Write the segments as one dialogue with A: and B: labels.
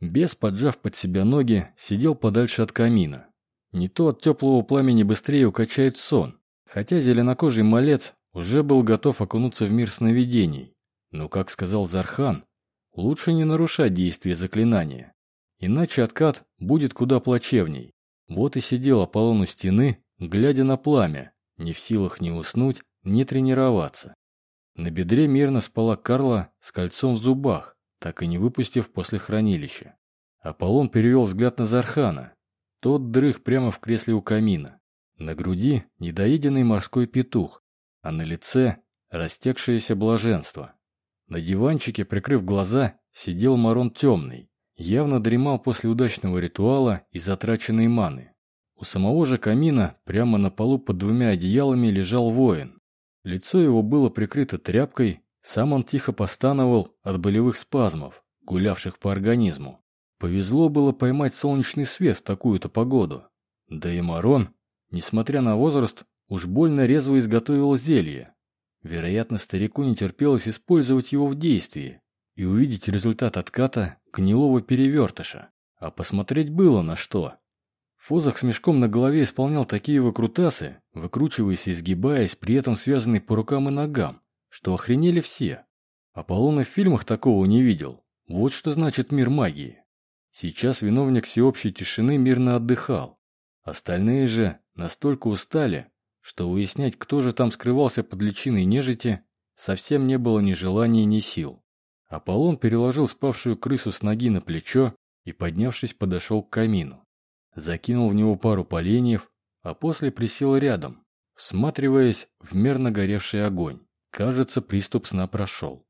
A: Бес, поджав под себя ноги, сидел подальше от камина. Не то от теплого пламени быстрее укачает сон, хотя зеленокожий малец уже был готов окунуться в мир сновидений. Но, как сказал Зархан, лучше не нарушать действие заклинания, иначе откат будет куда плачевней. Вот и сидел Аполлон у стены, глядя на пламя, не в силах ни уснуть, ни тренироваться. На бедре мирно спала Карла с кольцом в зубах, так и не выпустив после хранилища. Аполлон перевел взгляд на Зархана. Тот дрых прямо в кресле у камина. На груди недоеденный морской петух, а на лице растекшееся блаженство. На диванчике, прикрыв глаза, сидел Марон темный. Явно дремал после удачного ритуала и затраченной маны. У самого же камина, прямо на полу под двумя одеялами, лежал воин. Лицо его было прикрыто тряпкой, сам он тихо постановал от болевых спазмов, гулявших по организму. Повезло было поймать солнечный свет в такую-то погоду. Да и Марон, несмотря на возраст, уж больно резво изготовил зелье. Вероятно, старику не терпелось использовать его в действии и увидеть результат отката гнилого перевертыша. А посмотреть было на что. Фозах с мешком на голове исполнял такие выкрутасы, выкручиваясь и изгибаясь, при этом связанный по рукам и ногам, что охренели все. Аполлон в фильмах такого не видел. Вот что значит мир магии. Сейчас виновник всеобщей тишины мирно отдыхал. Остальные же настолько устали, что выяснять, кто же там скрывался под личиной нежити, совсем не было ни желания, ни сил. Аполлон переложил спавшую крысу с ноги на плечо и, поднявшись, подошел к камину. Закинул в него пару поленьев, а после присел рядом, всматриваясь в мерно горевший огонь. Кажется, приступ сна прошел.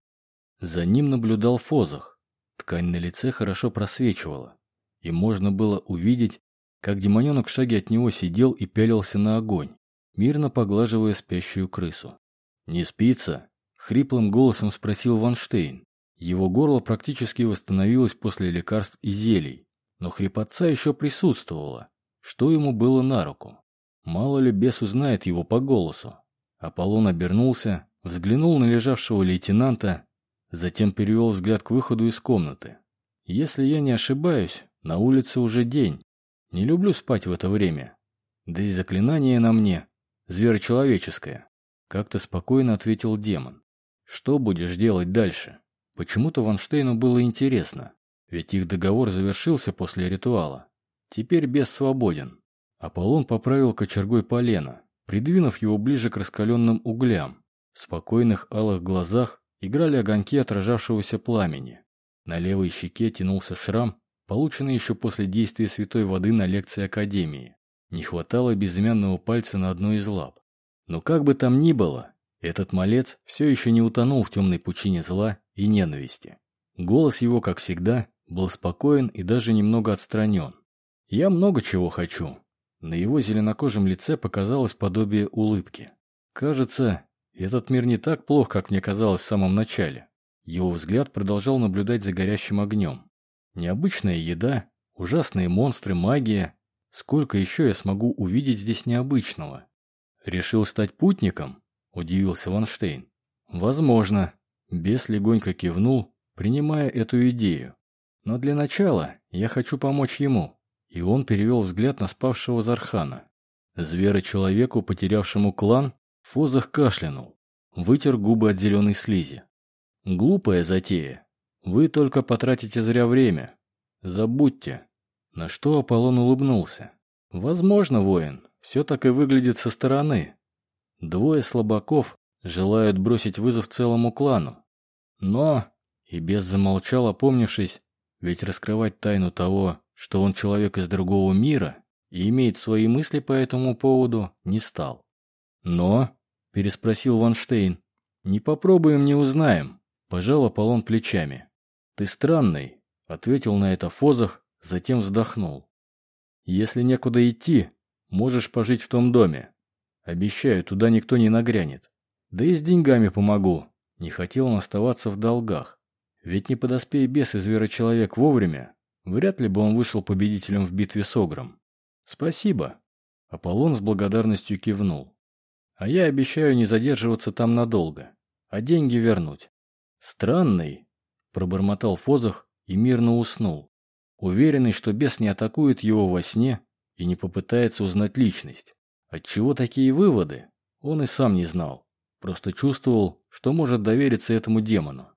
A: За ним наблюдал Фозах. Ткань на лице хорошо просвечивала, и можно было увидеть, как демоненок в шаге от него сидел и пялился на огонь, мирно поглаживая спящую крысу. «Не спится?» — хриплым голосом спросил Ванштейн. Его горло практически восстановилось после лекарств и зелий, но хрипотца еще присутствовала, что ему было на руку. Мало ли бес узнает его по голосу. Аполлон обернулся, взглянул на лежавшего лейтенанта, затем перевел взгляд к выходу из комнаты. «Если я не ошибаюсь, на улице уже день. Не люблю спать в это время. Да и заклинание на мне зверочеловеческое», — как-то спокойно ответил демон. «Что будешь делать дальше?» Почему-то Ванштейну было интересно, ведь их договор завершился после ритуала. Теперь бес свободен. Аполлон поправил кочергой полено, придвинув его ближе к раскаленным углям. В спокойных алых глазах играли огоньки отражавшегося пламени. На левой щеке тянулся шрам, полученный еще после действия святой воды на лекции Академии. Не хватало безымянного пальца на одной из лап. Но как бы там ни было, этот малец все еще не утонул в темной пучине зла и ненависти. Голос его, как всегда, был спокоен и даже немного отстранен. «Я много чего хочу». На его зеленокожем лице показалось подобие улыбки. «Кажется, этот мир не так плох, как мне казалось в самом начале». Его взгляд продолжал наблюдать за горящим огнем. Необычная еда, ужасные монстры, магия. Сколько еще я смогу увидеть здесь необычного? Решил стать путником? Удивился Ванштейн. Возможно. Бес легонько кивнул, принимая эту идею. Но для начала я хочу помочь ему. И он перевел взгляд на спавшего Зархана. Зверо-человеку, потерявшему клан, Фозах кашлянул, вытер губы от зеленой слизи. Глупая затея. Вы только потратите зря время. Забудьте. На что Аполлон улыбнулся. Возможно, воин, все так и выглядит со стороны. Двое слабаков желают бросить вызов целому клану. Но, и без замолчал, опомнившись, ведь раскрывать тайну того, что он человек из другого мира и имеет свои мысли по этому поводу, не стал. Но, переспросил Ванштейн, не попробуем, не узнаем, пожал Аполлон плечами. Ты странный, ответил на это Фозах, затем вздохнул. Если некуда идти, можешь пожить в том доме. Обещаю, туда никто не нагрянет. Да и с деньгами помогу. Не хотел он оставаться в долгах. Ведь не подоспей бес и зверочеловек вовремя, вряд ли бы он вышел победителем в битве с Огром. Спасибо. Аполлон с благодарностью кивнул. А я обещаю не задерживаться там надолго, а деньги вернуть. Странный, пробормотал Фозах и мирно уснул. уверенный, что бес не атакует его во сне и не попытается узнать личность. Отчего такие выводы, он и сам не знал, просто чувствовал, что может довериться этому демону.